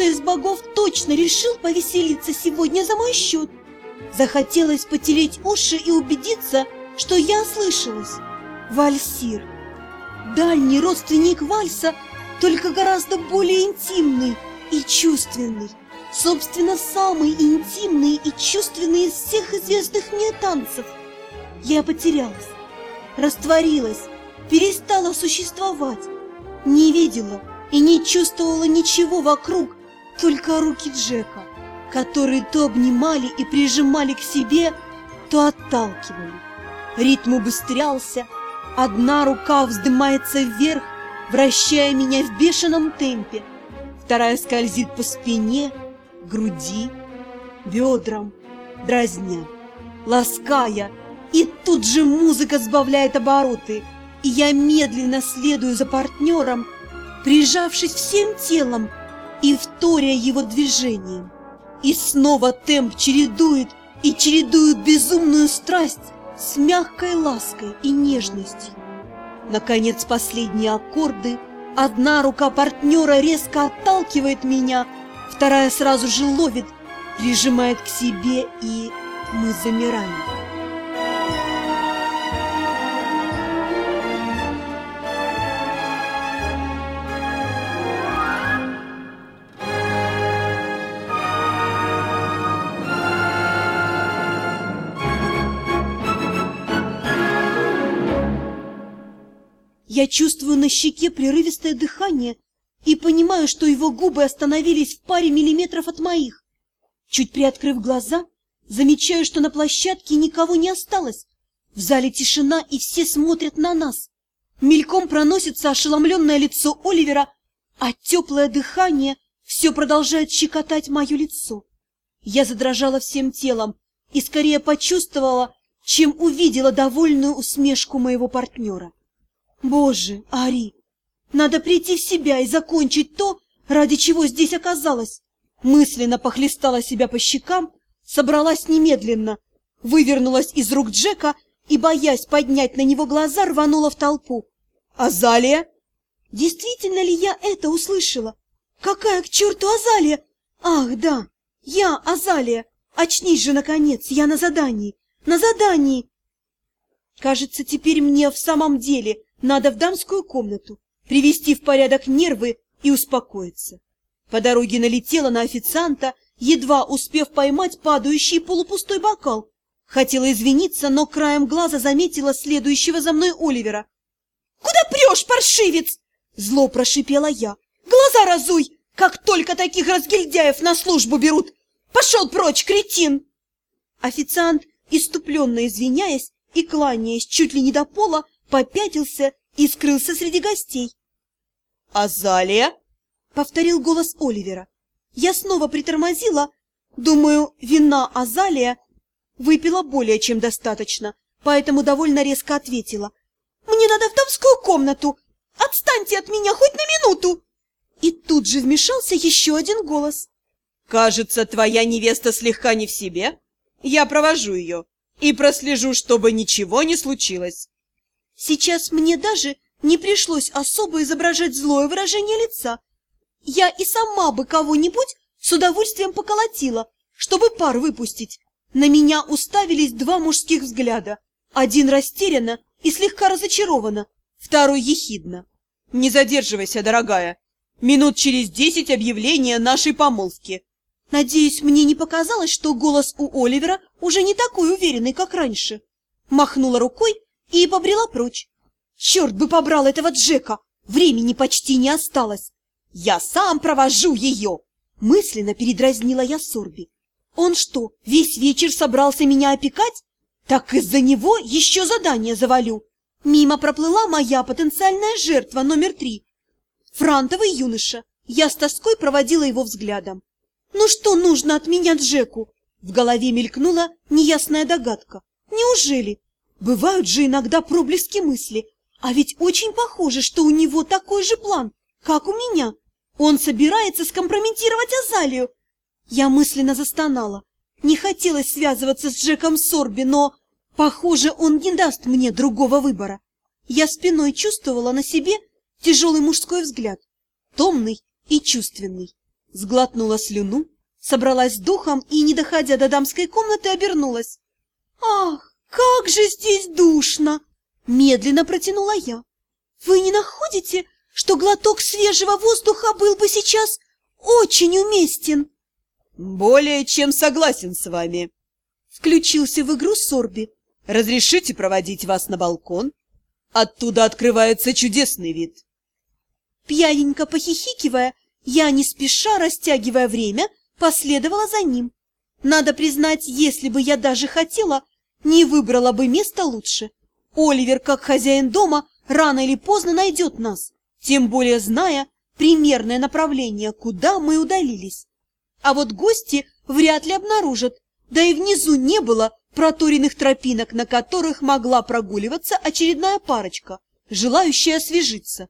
кто-то из богов точно решил повеселиться сегодня за мой счет. Захотелось потереть уши и убедиться, что я ослышалась. Вальсир. Дальний родственник вальса, только гораздо более интимный и чувственный. Собственно, самый интимный и чувственный из всех известных мне танцев. Я потерялась, растворилась, перестала существовать, не видела и не чувствовала ничего вокруг, только руки Джека, которые то обнимали и прижимали к себе, то отталкивали. Ритм убыстрялся, одна рука вздымается вверх, вращая меня в бешеном темпе, вторая скользит по спине, груди, бедрам, дразня, лаская, и тут же музыка сбавляет обороты, и я медленно следую за партнером, прижавшись всем телом и вторя его движением. И снова темп чередует и чередует безумную страсть с мягкой лаской и нежностью. Наконец, последние аккорды. Одна рука партнера резко отталкивает меня, вторая сразу же ловит, прижимает к себе, и мы замираем. Я чувствую на щеке прерывистое дыхание и понимаю, что его губы остановились в паре миллиметров от моих. Чуть приоткрыв глаза, замечаю, что на площадке никого не осталось. В зале тишина, и все смотрят на нас. Мельком проносится ошеломленное лицо Оливера, а теплое дыхание все продолжает щекотать мое лицо. Я задрожала всем телом и скорее почувствовала, чем увидела довольную усмешку моего партнера. Боже, Ари, надо прийти в себя и закончить то, ради чего здесь оказалась. Мысленно похлестала себя по щекам, собралась немедленно, вывернулась из рук Джека и, боясь поднять на него глаза, рванула в толпу. «Азалия!» Действительно ли я это услышала? Какая к черту Азалия? Ах, да, я Азалия. Очнись же, наконец, я на задании, на задании. Кажется, теперь мне в самом деле надо в дамскую комнату, привести в порядок нервы и успокоиться. По дороге налетела на официанта, едва успев поймать падающий полупустой бокал. Хотела извиниться, но краем глаза заметила следующего за мной Оливера. «Куда прешь, паршивец?» Зло прошипела я. «Глаза разуй! Как только таких разгильдяев на службу берут! Пошел прочь, кретин!» Официант, иступленно извиняясь и кланяясь чуть ли не до пола, попятился и скрылся среди гостей. «Азалия!» — повторил голос Оливера. Я снова притормозила. Думаю, вина Азалия выпила более чем достаточно, поэтому довольно резко ответила. «Мне надо в дамскую комнату! Отстаньте от меня хоть на минуту!» И тут же вмешался еще один голос. «Кажется, твоя невеста слегка не в себе. Я провожу ее и прослежу, чтобы ничего не случилось». Сейчас мне даже не пришлось особо изображать злое выражение лица. Я и сама бы кого-нибудь с удовольствием поколотила, чтобы пар выпустить. На меня уставились два мужских взгляда. Один растерянно и слегка разочарованно, второй ехидно. «Не задерживайся, дорогая. Минут через десять объявления нашей помолвки». Надеюсь, мне не показалось, что голос у Оливера уже не такой уверенный, как раньше. Махнула рукой и побрела прочь. Черт бы побрал этого Джека! Времени почти не осталось. Я сам провожу ее! Мысленно передразнила я Сорби. Он что, весь вечер собрался меня опекать? Так из-за него еще задание завалю. Мимо проплыла моя потенциальная жертва номер три. Франтовый юноша. Я с тоской проводила его взглядом. Ну что нужно от меня Джеку? В голове мелькнула неясная догадка. Неужели Бывают же иногда проблески мысли, а ведь очень похоже, что у него такой же план, как у меня. Он собирается скомпрометировать Азалию. Я мысленно застонала. Не хотелось связываться с Джеком Сорби, но, похоже, он не даст мне другого выбора. Я спиной чувствовала на себе тяжелый мужской взгляд, томный и чувственный. сглотнула слюну, собралась с духом и, не доходя до дамской комнаты, обернулась. «Ах, как же здесь душно!» — медленно протянула я. «Вы не находите, что глоток свежего воздуха был бы сейчас очень уместен?» «Более чем согласен с вами», — включился в игру Сорби. «Разрешите проводить вас на балкон? Оттуда открывается чудесный вид». Пьяненько похихикивая, я, не спеша растягивая время, последовала за ним. Надо признать, если бы я даже хотела, не выбрала бы место лучше. Оливер, как хозяин дома, рано или поздно найдет нас, тем более зная примерное направление, куда мы удалились. А вот гости вряд ли обнаружат, да и внизу не было проторенных тропинок, на которых могла прогуливаться очередная парочка, желающая освежиться.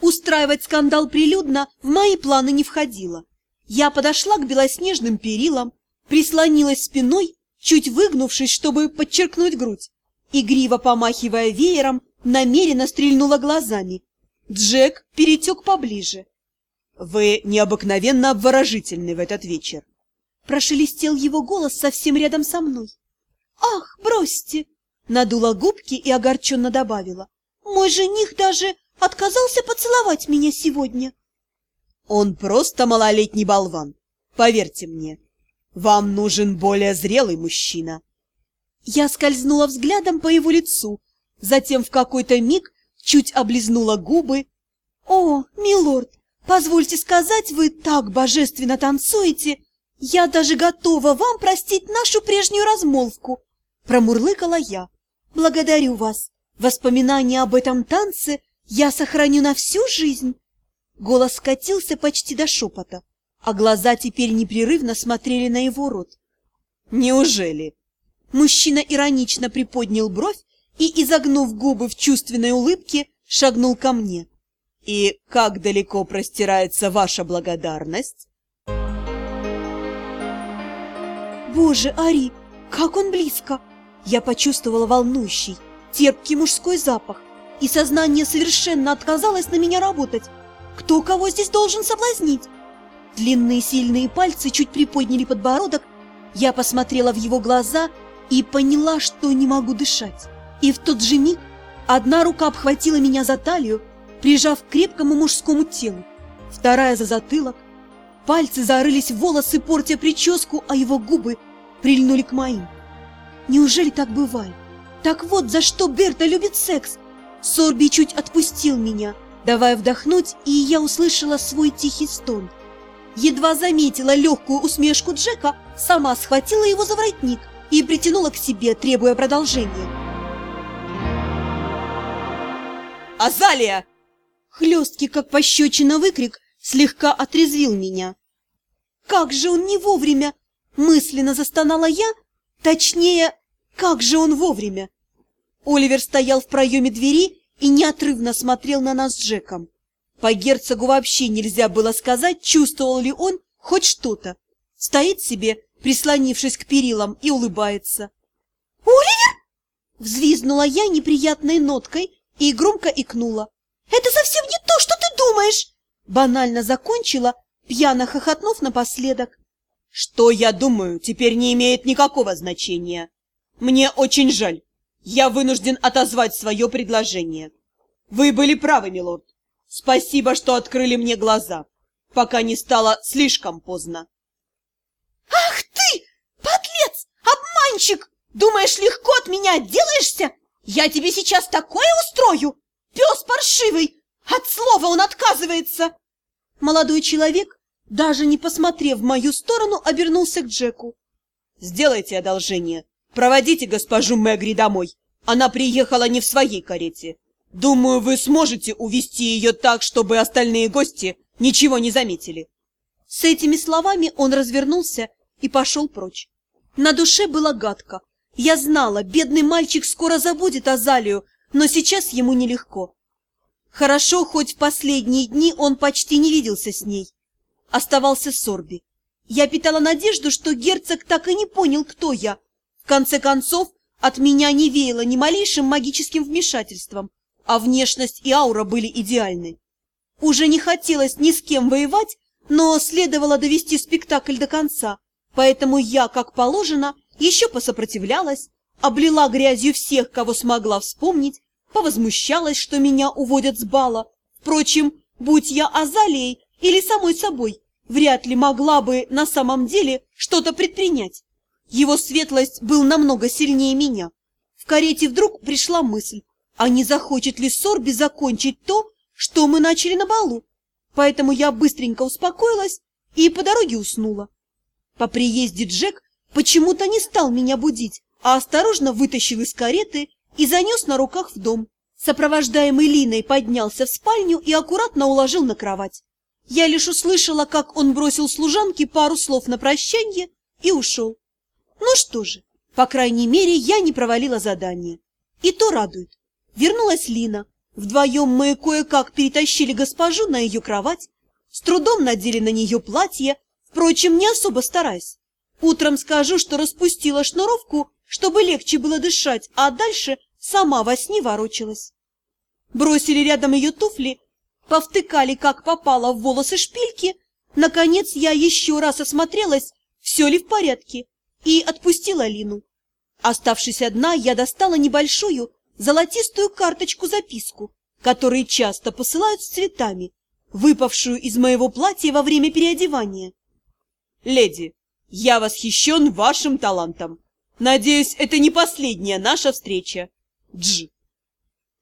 Устраивать скандал прилюдно в мои планы не входило. Я подошла к белоснежным перилам, прислонилась спиной, чуть выгнувшись, чтобы подчеркнуть грудь. Игриво помахивая веером, намеренно стрельнула глазами. Джек перетек поближе. — Вы необыкновенно обворожительны в этот вечер. Прошелестел его голос совсем рядом со мной. — Ах, бросьте! Надула губки и огорченно добавила. — Мой жених даже отказался поцеловать меня сегодня. Он просто малолетний болван, поверьте мне. Вам нужен более зрелый мужчина. Я скользнула взглядом по его лицу, затем в какой-то миг чуть облизнула губы. «О, милорд, позвольте сказать, вы так божественно танцуете! Я даже готова вам простить нашу прежнюю размолвку!» Промурлыкала я. «Благодарю вас! Воспоминания об этом танце я сохраню на всю жизнь!» Голос скатился почти до шепота, а глаза теперь непрерывно смотрели на его рот. «Неужели?» Мужчина иронично приподнял бровь и, изогнув губы в чувственной улыбке, шагнул ко мне. «И как далеко простирается ваша благодарность?» «Боже, Ари, как он близко!» Я почувствовала волнующий, терпкий мужской запах, и сознание совершенно отказалось на меня работать. Кто кого здесь должен соблазнить? Длинные сильные пальцы чуть приподняли подбородок. Я посмотрела в его глаза и поняла, что не могу дышать. И в тот же миг одна рука обхватила меня за талию, прижав к крепкому мужскому телу, вторая за затылок. Пальцы зарылись в волосы, портя прическу, а его губы прильнули к моим. Неужели так бывает? Так вот, за что Берта любит секс. Сорби чуть отпустил меня, давая вдохнуть, и я услышала свой тихий стон. Едва заметила легкую усмешку Джека, сама схватила его за воротник и притянула к себе, требуя продолжения. «Азалия!» Хлесткий, как пощечина выкрик, слегка отрезвил меня. «Как же он не вовремя!» Мысленно застонала я, точнее, как же он вовремя! Оливер стоял в проеме двери и неотрывно смотрел на нас с Джеком. По герцогу вообще нельзя было сказать, чувствовал ли он хоть что-то. Стоит себе, прислонившись к перилам, и улыбается. «Оливер!» Взвизнула я неприятной ноткой и громко икнула. «Это совсем не то, что ты думаешь!» Банально закончила, пьяно хохотнув напоследок. «Что я думаю, теперь не имеет никакого значения. Мне очень жаль. Я вынужден отозвать свое предложение. Вы были правы, милорд. Спасибо, что открыли мне глаза, пока не стало слишком поздно. Ах ты, подлец, обманщик! Думаешь, легко от меня отделаешься? Я тебе сейчас такое устрою! Пес паршивый! От слова он отказывается! Молодой человек, даже не посмотрев в мою сторону, обернулся к Джеку. Сделайте одолжение. Проводите госпожу Мегри домой. Она приехала не в своей карете. Думаю, вы сможете увести ее так, чтобы остальные гости ничего не заметили. С этими словами он развернулся и пошел прочь. На душе было гадко. Я знала, бедный мальчик скоро забудет Азалию, но сейчас ему нелегко. Хорошо, хоть в последние дни он почти не виделся с ней. Оставался Сорби. Я питала надежду, что герцог так и не понял, кто я, в конце концов, от меня не веяло ни малейшим магическим вмешательством, а внешность и аура были идеальны. Уже не хотелось ни с кем воевать, но следовало довести спектакль до конца, поэтому я, как положено, еще посопротивлялась, облила грязью всех, кого смогла вспомнить, повозмущалась, что меня уводят с бала. Впрочем, будь я Азалией или самой собой, вряд ли могла бы на самом деле что-то предпринять. Его светлость был намного сильнее меня. В карете вдруг пришла мысль, а не захочет ли Сорби закончить то, что мы начали на балу. Поэтому я быстренько успокоилась и по дороге уснула. По приезде Джек почему-то не стал меня будить, а осторожно вытащил из кареты и занес на руках в дом. Сопровождаемый Линой поднялся в спальню и аккуратно уложил на кровать. Я лишь услышала, как он бросил служанке пару слов на прощанье и ушел. Ну что же, по крайней мере, я не провалила задание. И то радует. Вернулась Лина. Вдвоем мы кое-как перетащили госпожу на ее кровать, с трудом надели на нее платье, впрочем, не особо стараясь. Утром скажу, что распустила шнуровку, чтобы легче было дышать, а дальше сама во сне ворочалась. Бросили рядом ее туфли, повтыкали как попало в волосы шпильки. Наконец я еще раз осмотрелась, все ли в порядке, и отпустила Лину. Оставшись одна, я достала небольшую золотистую карточку-записку, которые часто посылают с цветами, выпавшую из моего платья во время переодевания. «Леди, я восхищен вашим талантом. Надеюсь, это не последняя наша встреча. Дж».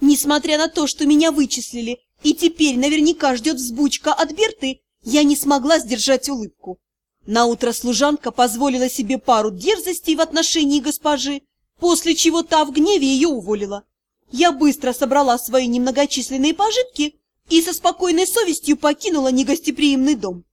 Несмотря на то, что меня вычислили, и теперь наверняка ждет взбучка от Берты, я не смогла сдержать улыбку. Наутро служанка позволила себе пару дерзостей в отношении госпожи, после чего та в гневе ее уволила. Я быстро собрала свои немногочисленные пожитки и со спокойной совестью покинула негостеприимный дом.